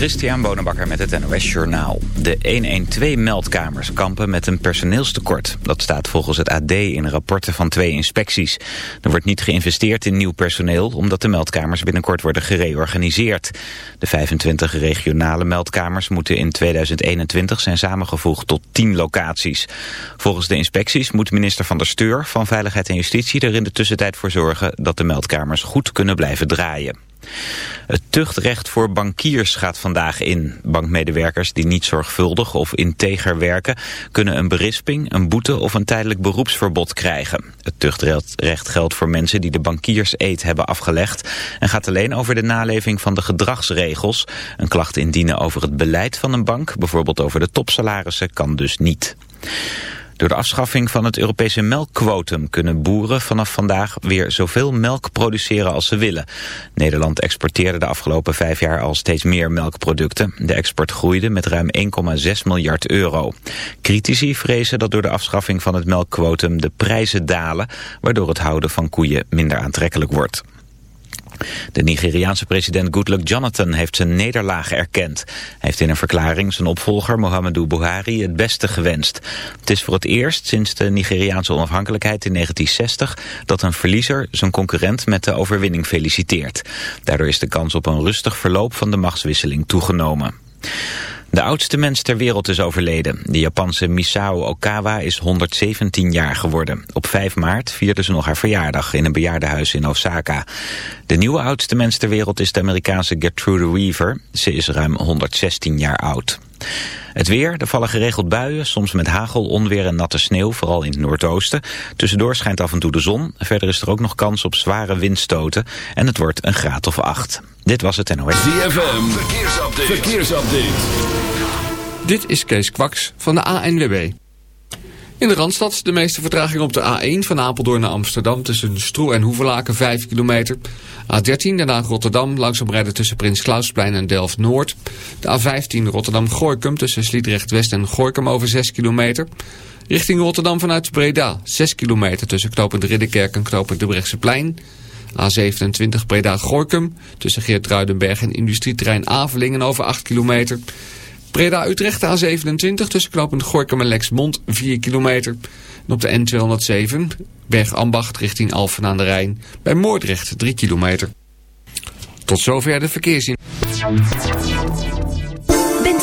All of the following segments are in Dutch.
Christian Bonenbakker met het NOS Journaal. De 112-meldkamers kampen met een personeelstekort. Dat staat volgens het AD in rapporten van twee inspecties. Er wordt niet geïnvesteerd in nieuw personeel... omdat de meldkamers binnenkort worden gereorganiseerd. De 25 regionale meldkamers moeten in 2021 zijn samengevoegd tot 10 locaties. Volgens de inspecties moet minister Van der Steur van Veiligheid en Justitie... er in de tussentijd voor zorgen dat de meldkamers goed kunnen blijven draaien. Het tuchtrecht voor bankiers gaat vandaag in. Bankmedewerkers die niet zorgvuldig of integer werken... kunnen een berisping, een boete of een tijdelijk beroepsverbod krijgen. Het tuchtrecht geldt voor mensen die de bankierseed hebben afgelegd... en gaat alleen over de naleving van de gedragsregels. Een klacht indienen over het beleid van een bank, bijvoorbeeld over de topsalarissen, kan dus niet. Door de afschaffing van het Europese melkquotum kunnen boeren vanaf vandaag weer zoveel melk produceren als ze willen. Nederland exporteerde de afgelopen vijf jaar al steeds meer melkproducten. De export groeide met ruim 1,6 miljard euro. Critici vrezen dat door de afschaffing van het melkquotum de prijzen dalen, waardoor het houden van koeien minder aantrekkelijk wordt. De Nigeriaanse president Goodluck Jonathan heeft zijn nederlaag erkend. Hij heeft in een verklaring zijn opvolger Muhammadu Buhari het beste gewenst. Het is voor het eerst sinds de Nigeriaanse onafhankelijkheid in 1960 dat een verliezer zijn concurrent met de overwinning feliciteert. Daardoor is de kans op een rustig verloop van de machtswisseling toegenomen. De oudste mens ter wereld is overleden. De Japanse Misao Okawa is 117 jaar geworden. Op 5 maart vierde ze nog haar verjaardag in een bejaardenhuis in Osaka. De nieuwe oudste mens ter wereld is de Amerikaanse Gertrude Weaver. Ze is ruim 116 jaar oud. Het weer, er vallen geregeld buien, soms met hagel, onweer en natte sneeuw, vooral in het noordoosten. Tussendoor schijnt af en toe de zon. Verder is er ook nog kans op zware windstoten en het wordt een graad of acht. Dit was het NOS. ZFM, verkeersupdate. verkeersupdate. Dit is Kees Kwaks van de ANWB. In de Randstad de meeste vertraging op de A1 van Apeldoorn naar Amsterdam... tussen Stroe en Hoevelaken 5 kilometer. A13 daarna Rotterdam, langzaam rijden tussen Prins Klausplein en Delft-Noord. De A15 Rotterdam-Gorkum tussen Sliedrecht-West en Gorkum over 6 kilometer. Richting Rotterdam vanuit Breda 6 kilometer tussen knopend Ridderkerk en knopend de Plein. A27 Breda-Gorkum tussen Geert-Ruidenberg en industrieterrein Avelingen over 8 kilometer... Breda-Utrecht A27 tussen knooppunt Gorkum en Lexmond 4 kilometer. En op de N207 Bergambacht richting Alphen aan de Rijn bij Moordrecht 3 kilometer. Tot zover de verkeersin.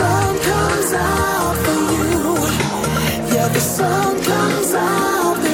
The sun comes out for you. Yeah, the sun comes out.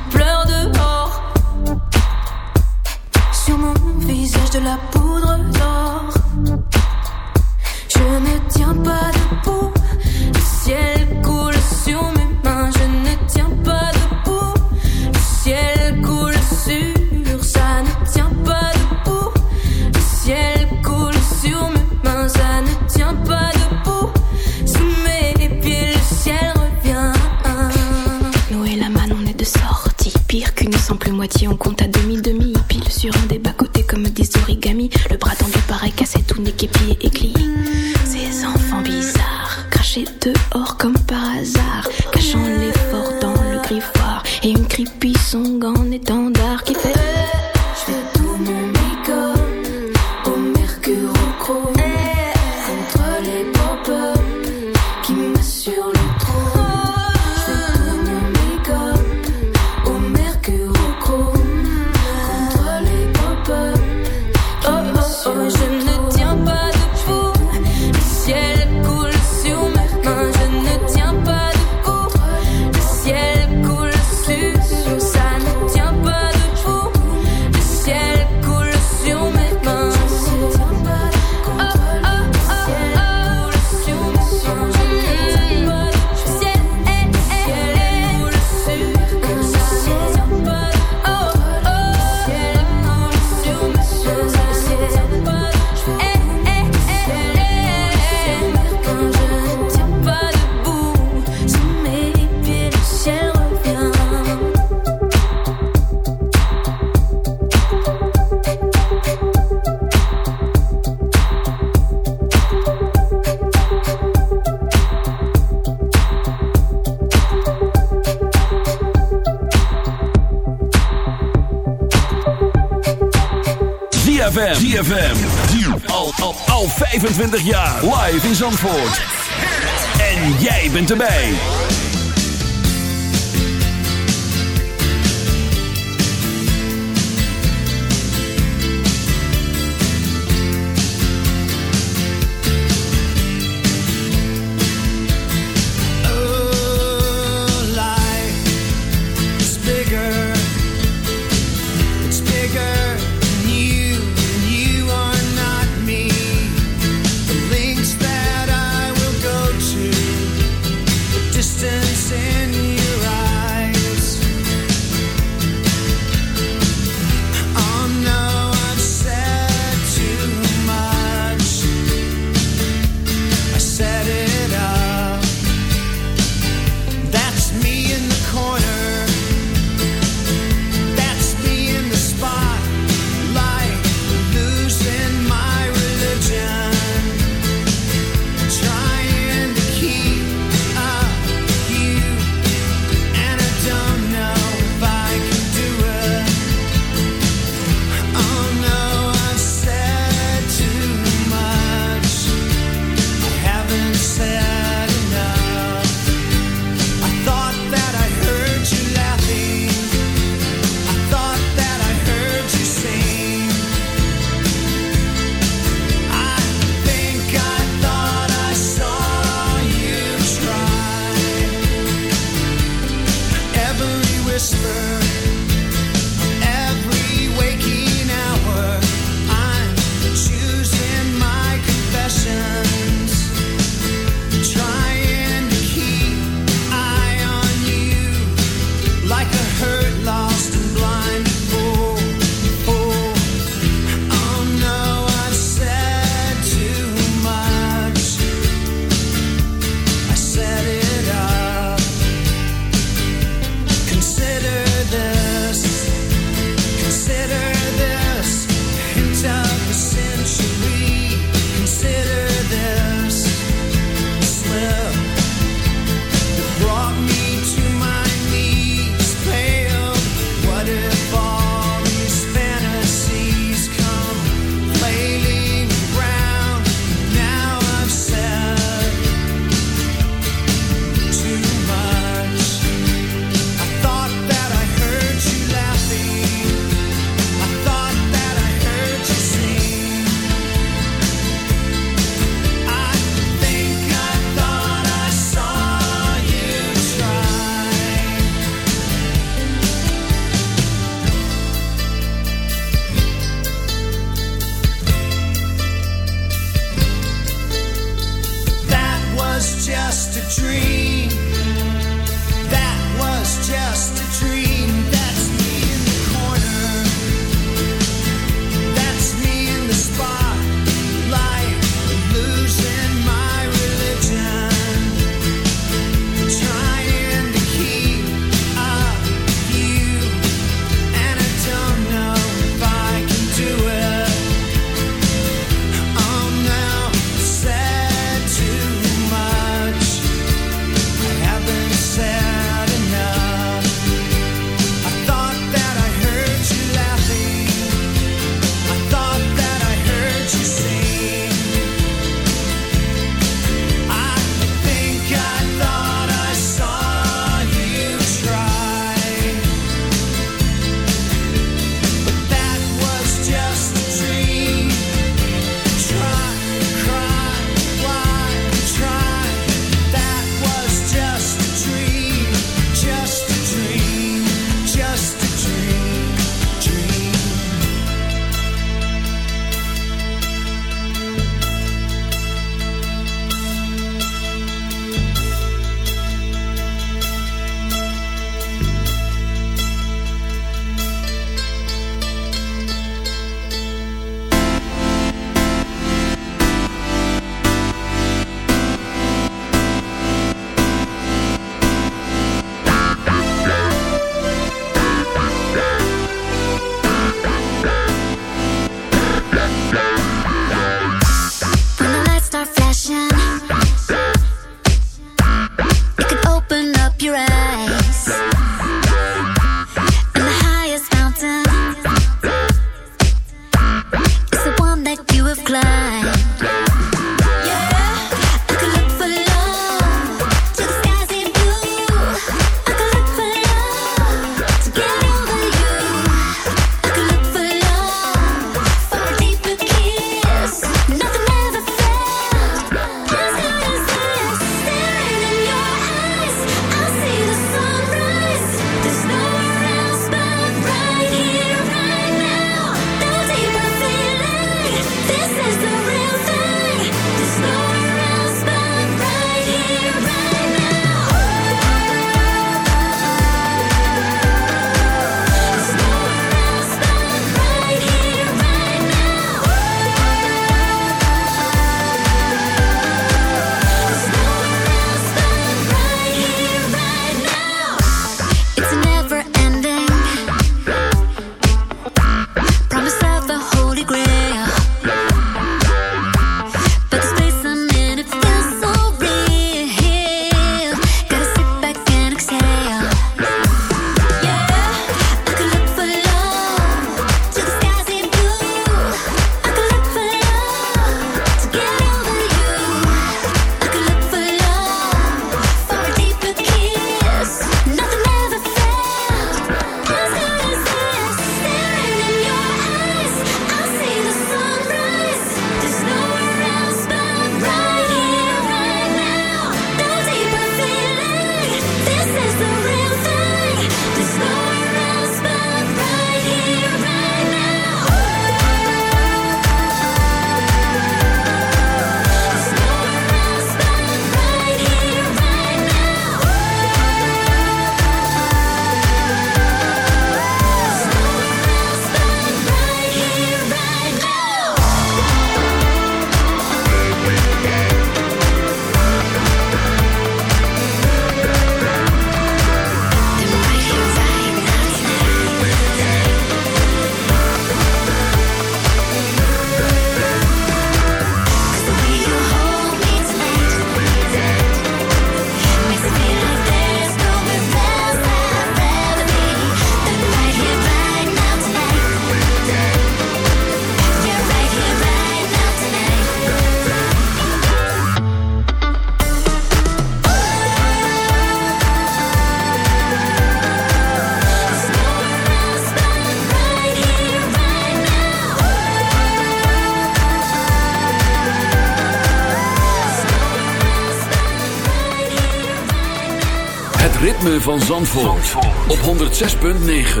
Van Zandvoort, op 106.9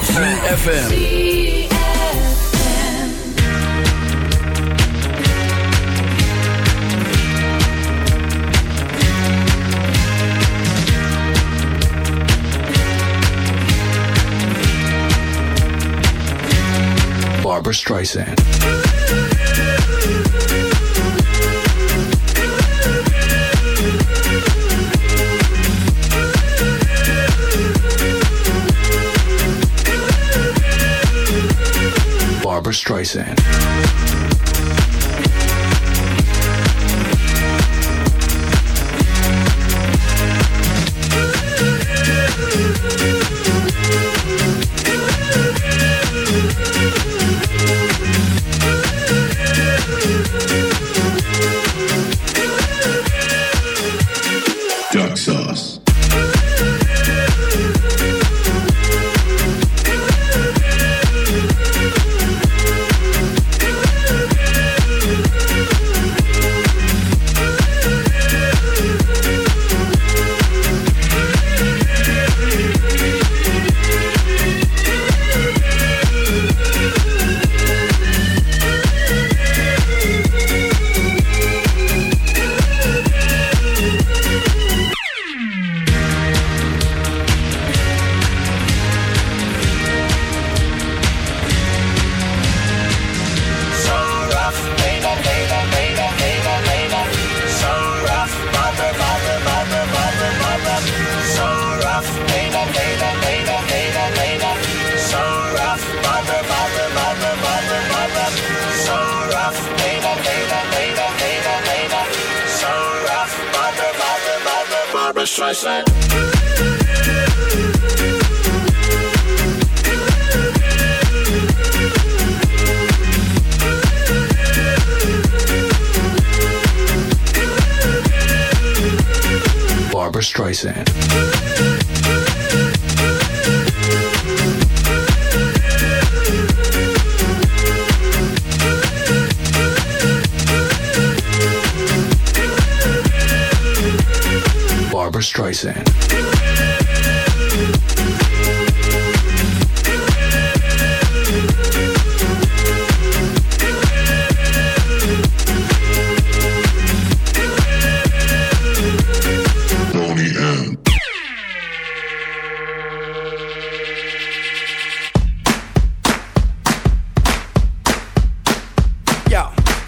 CFFM Barbara Streisand. Streisand. Barbara Streisand.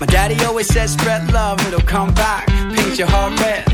My daddy always says spread love, it'll come back. Paint your heart red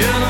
Die je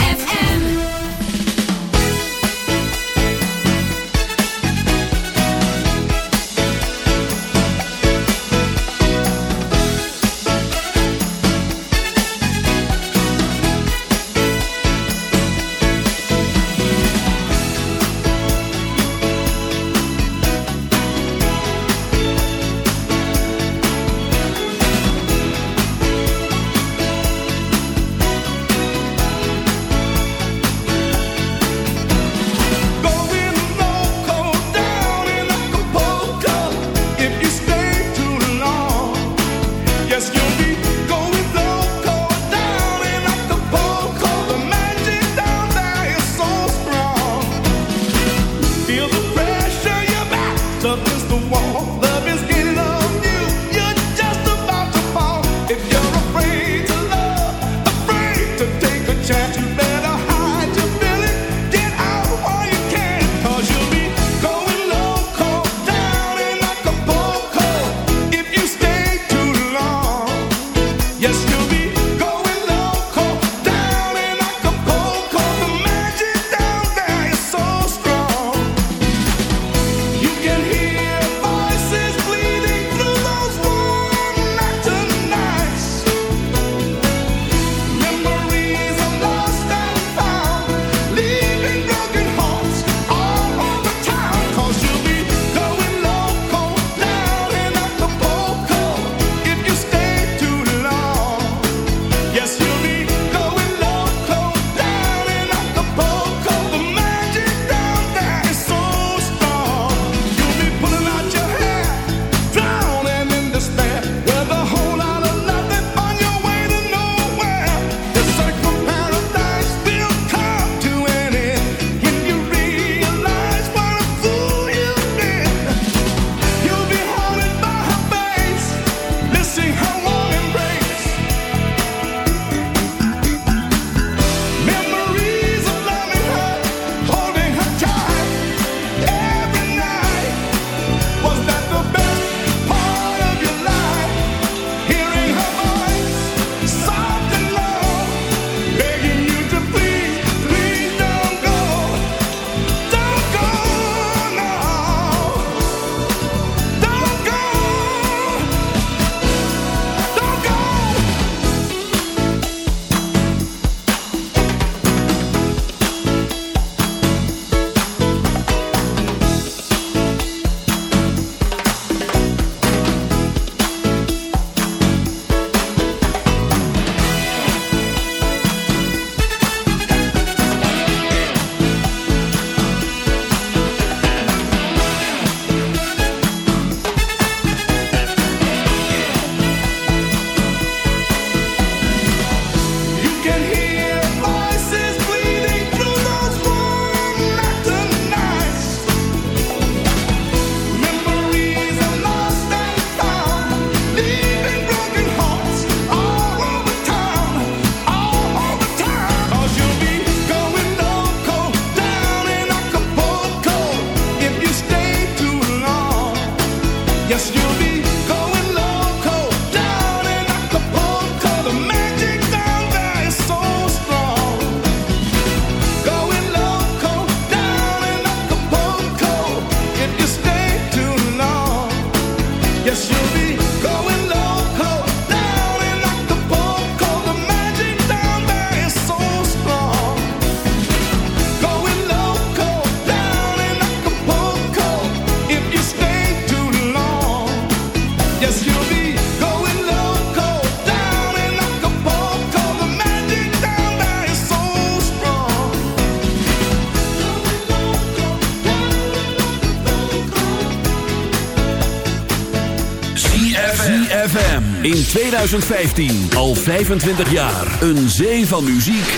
In 2015 al 25 jaar. Een zee van muziek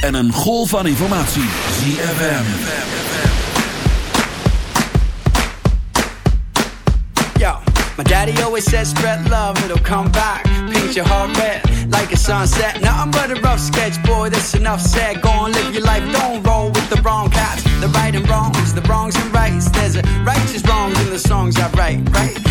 en een golf van informatie. ZFM. Yo, my daddy always said spread love, it'll come back. Paint your heart red like a sunset. Nothing but a rough sketch, boy, that's enough said. Go on, live your life, don't roll with the wrong cats. The right and wrongs, the wrongs and rights. There's a righteous wrongs in the songs I write, right?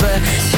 but